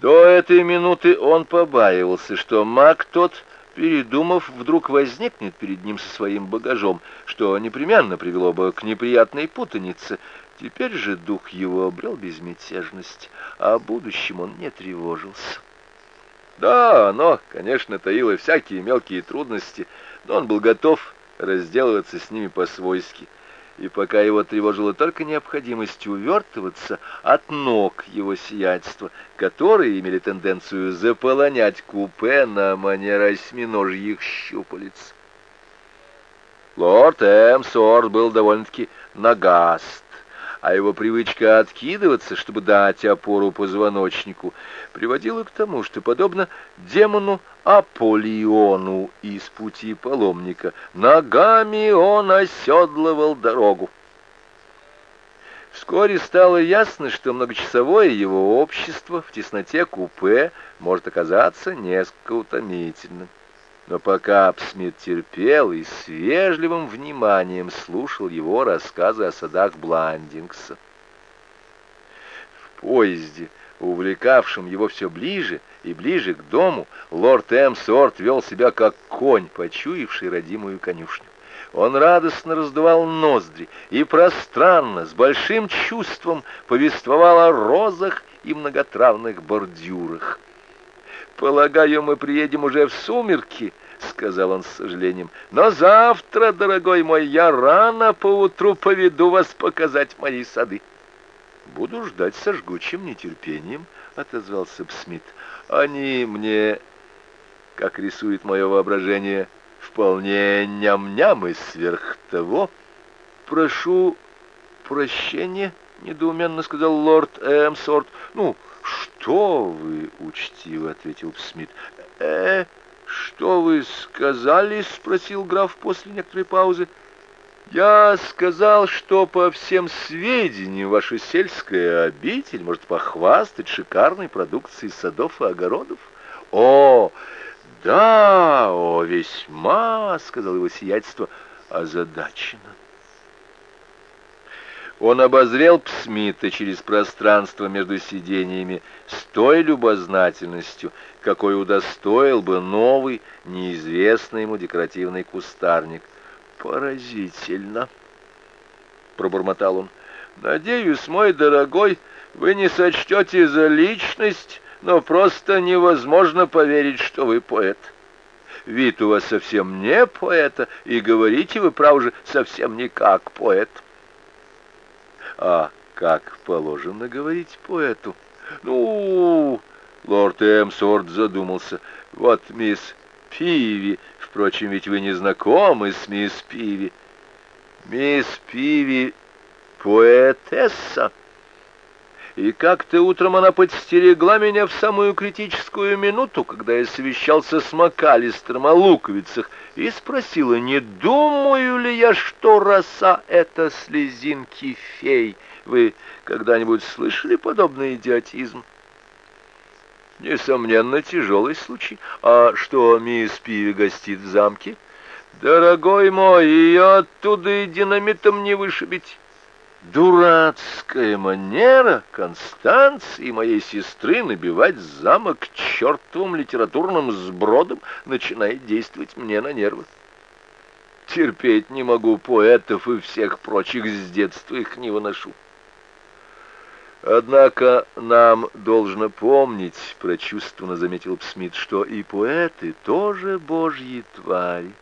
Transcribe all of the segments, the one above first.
До этой минуты он побаивался, что маг тот, передумав, вдруг возникнет перед ним со своим багажом, что непременно привело бы к неприятной путанице. Теперь же дух его обрел безмятежность, а о будущем он не тревожился. Да, оно, конечно, таило всякие мелкие трудности, но он был готов разделываться с ними по-свойски — и пока его тревожила только необходимость увертываться от ног его сиятельства, которые имели тенденцию заполонять купе на манер осьминожьих щупалец. Лорд Эмсорт был довольно-таки нагаст а его привычка откидываться, чтобы дать опору позвоночнику, приводила к тому, что, подобно демону Аполлиону из пути паломника, ногами он оседлывал дорогу. Вскоре стало ясно, что многочасовое его общество в тесноте купе может оказаться несколько утомительным. Но пока Апсмит терпел и с вежливым вниманием слушал его рассказы о садах Бландингса. В поезде, увлекавшем его все ближе и ближе к дому, лорд Эмсорт вел себя как конь, почуявший родимую конюшню. Он радостно раздувал ноздри и пространно, с большим чувством повествовал о розах и многотравных бордюрах. «Полагаю, мы приедем уже в сумерки», — сказал он с сожалением. «Но завтра, дорогой мой, я рано поутру поведу вас показать мои сады». «Буду ждать со жгучим нетерпением», — отозвался Псмит. «Они мне, как рисует мое воображение, вполне ням-ням и сверх того. Прошу прощения». — недоуменно сказал лорд Эмсорт. «Ну, что вы?» — учтиво ответил Смит. «Э, что вы сказали?» — спросил граф после некоторой паузы. «Я сказал, что по всем сведениям ваша сельская обитель может похвастать шикарной продукцией садов и огородов». «О, да, о, весьма!» — сказал его сиятельство озадаченно. Он обозрел Псмита через пространство между сидениями с той любознательностью, какой удостоил бы новый, неизвестный ему декоративный кустарник. «Поразительно!» — пробормотал он. «Надеюсь, мой дорогой, вы не сочтете за личность, но просто невозможно поверить, что вы поэт. Вид у вас совсем не поэта, и говорите вы, право же, совсем не как поэт». А как положено говорить поэту? Ну, лорд Эмсорт задумался. Вот мисс Пиви, впрочем, ведь вы не знакомы с мисс Пиви. Мисс Пиви поэтесса. И как-то утром она подстерегла меня в самую критическую минуту, когда я совещался с Макалистером о луковицах, и спросила, не думаю ли я, что роса — это слезинки фей. Вы когда-нибудь слышали подобный идиотизм? Несомненно, тяжелый случай. А что, мисс Пиви гостит в замке? Дорогой мой, ее оттуда и динамитом не вышибить. Дурацкая манера Констанции, моей сестры, набивать замок чертовым литературным сбродом начинает действовать мне на нервы. Терпеть не могу поэтов и всех прочих с детства их не выношу. Однако нам должно помнить, прочувствованно заметил Псмит, что и поэты тоже божьи твари.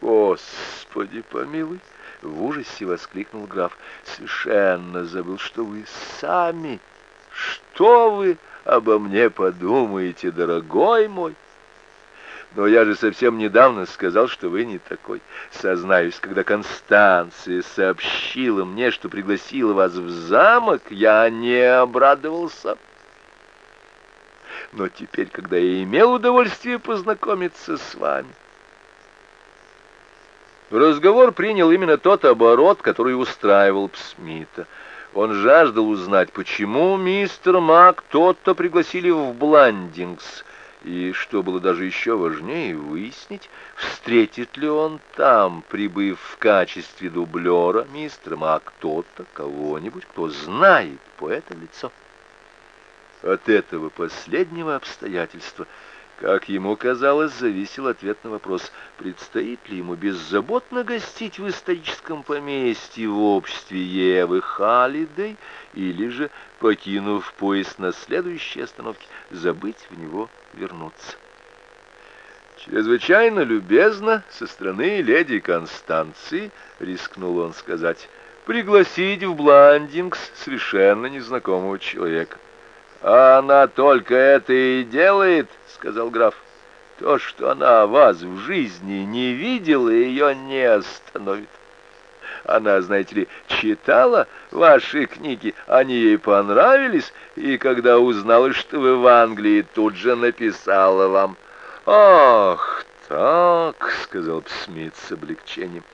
Господи помилуй! В ужасе воскликнул граф. «Совершенно забыл, что вы сами. Что вы обо мне подумаете, дорогой мой?» Но я же совсем недавно сказал, что вы не такой. Сознаюсь, когда Констанция сообщила мне, что пригласила вас в замок, я не обрадовался. Но теперь, когда я имел удовольствие познакомиться с вами, Разговор принял именно тот оборот, который устраивал Псмита. Он жаждал узнать, почему мистер Мак тот-то пригласили в Бландингс, и, что было даже еще важнее, выяснить, встретит ли он там, прибыв в качестве дублера, мистер Мак тот-то, кого-нибудь, кто знает по это лицо. От этого последнего обстоятельства – как ему казалось, зависел ответ на вопрос, предстоит ли ему беззаботно гостить в историческом поместье в обществе Евы Халидей, или же, покинув поезд на следующей остановке, забыть в него вернуться. Чрезвычайно любезно со стороны леди Констанции, рискнул он сказать, пригласить в Бландингс совершенно незнакомого человека. А она только это и делает, сказал граф. То, что она вас в жизни не видела, ее не остановит. Она, знаете ли, читала ваши книги, они ей понравились, и когда узнала, что вы в Англии, тут же написала вам. «Ах, так», — сказал Смит с облегчением.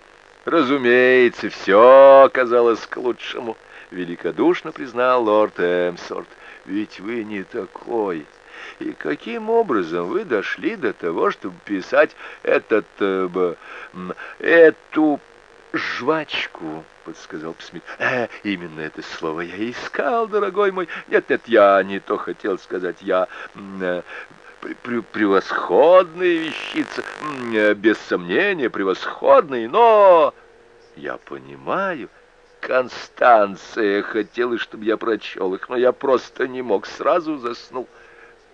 «Разумеется, все оказалось к лучшему», — великодушно признал лорд Эмсорт. «Ведь вы не такой». И каким образом вы дошли до того, чтобы писать этот... Э, эту жвачку, подсказал Смит. Э, именно это слово я искал, дорогой мой. Нет, нет, я не то хотел сказать. Я... Э, превосходная вещица, э, без сомнения, превосходная, но... Я понимаю, Констанция хотела, чтобы я прочел их, но я просто не мог, сразу заснул.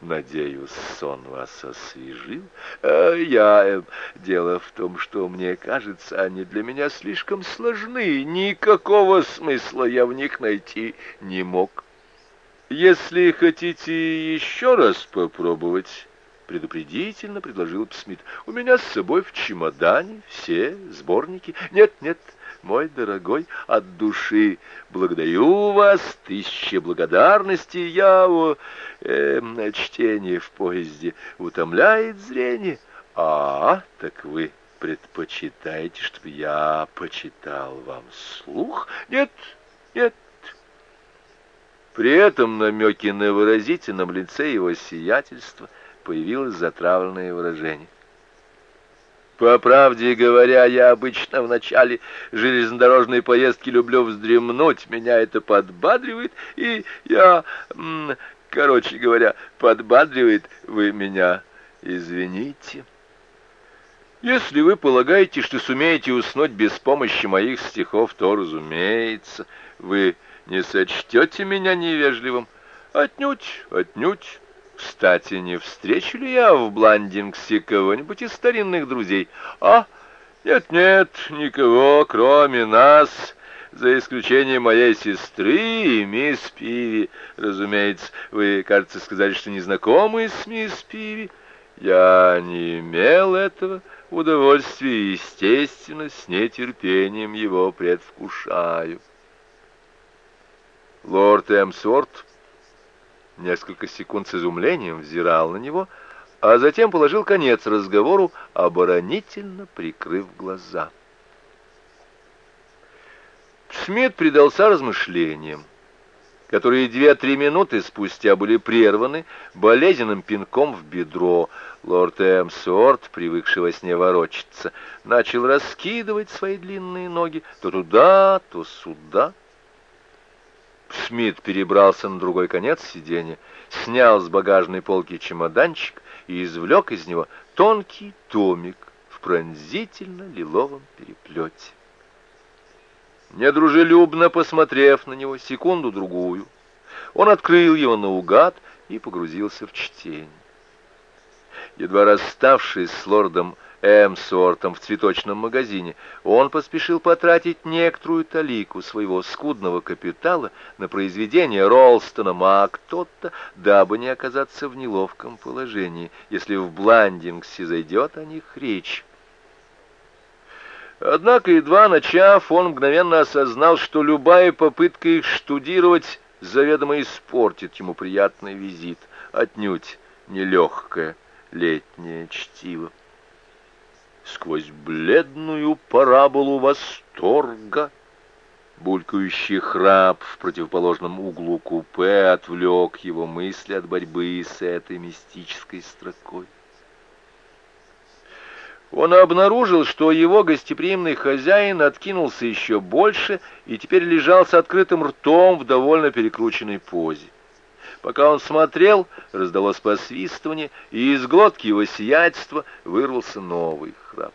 Надеюсь, сон вас освежил. А я... Э, дело в том, что мне кажется, они для меня слишком сложны. Никакого смысла я в них найти не мог. Если хотите еще раз попробовать, предупредительно предложил Псмит. У меня с собой в чемодане все сборники. Нет, нет, мой дорогой, от души благодарю вас, тысяча благодарностей. Я о, э, чтение в поезде утомляет зрение. А, так вы предпочитаете, чтобы я почитал вам слух? Нет, нет. При этом намеки на выразительном лице его сиятельства появилось затравленное выражение. По правде говоря, я обычно в начале железнодорожной поездки люблю вздремнуть, меня это подбадривает, и я, короче говоря, подбадривает вы меня, извините. Если вы полагаете, что сумеете уснуть без помощи моих стихов, то, разумеется, вы не сочтете меня невежливым. Отнюдь, отнюдь. Кстати, не встречу ли я в Бландингсе кого-нибудь из старинных друзей? А, нет-нет, никого, кроме нас, за исключением моей сестры и мисс Пиви. Разумеется, вы, кажется, сказали, что не знакомы с мисс Пиви. Я не имел этого удовольствия естественно, с нетерпением его предвкушаю. Лорд Эмсворт несколько секунд с изумлением взирал на него, а затем положил конец разговору, оборонительно прикрыв глаза. Смит предался размышлениям, которые две-три минуты спустя были прерваны болезненным пинком в бедро. Лорд Эмсуорт, привыкший во сне ворочаться, начал раскидывать свои длинные ноги то туда, то сюда. Смит перебрался на другой конец сиденья, снял с багажной полки чемоданчик и извлек из него тонкий томик в пронзительно-лиловом переплете. Недружелюбно посмотрев на него секунду-другую, он открыл его наугад и погрузился в чтение. Едва расставшись с лордом Эмсортом в цветочном магазине, он поспешил потратить некоторую талику своего скудного капитала на произведение Ролстона а кто-то, дабы не оказаться в неловком положении, если в Бландингсе зайдет о них речь. Однако, едва начав, он мгновенно осознал, что любая попытка их штудировать заведомо испортит ему приятный визит, отнюдь нелегкое летнее чтиво сквозь бледную параболу восторга. Булькающий храп в противоположном углу купе отвлек его мысли от борьбы с этой мистической строкой. Он обнаружил, что его гостеприимный хозяин откинулся еще больше и теперь лежал с открытым ртом в довольно перекрученной позе. Пока он смотрел, раздалось посвистывание, и из глотки его сиятельства вырвался новый храп.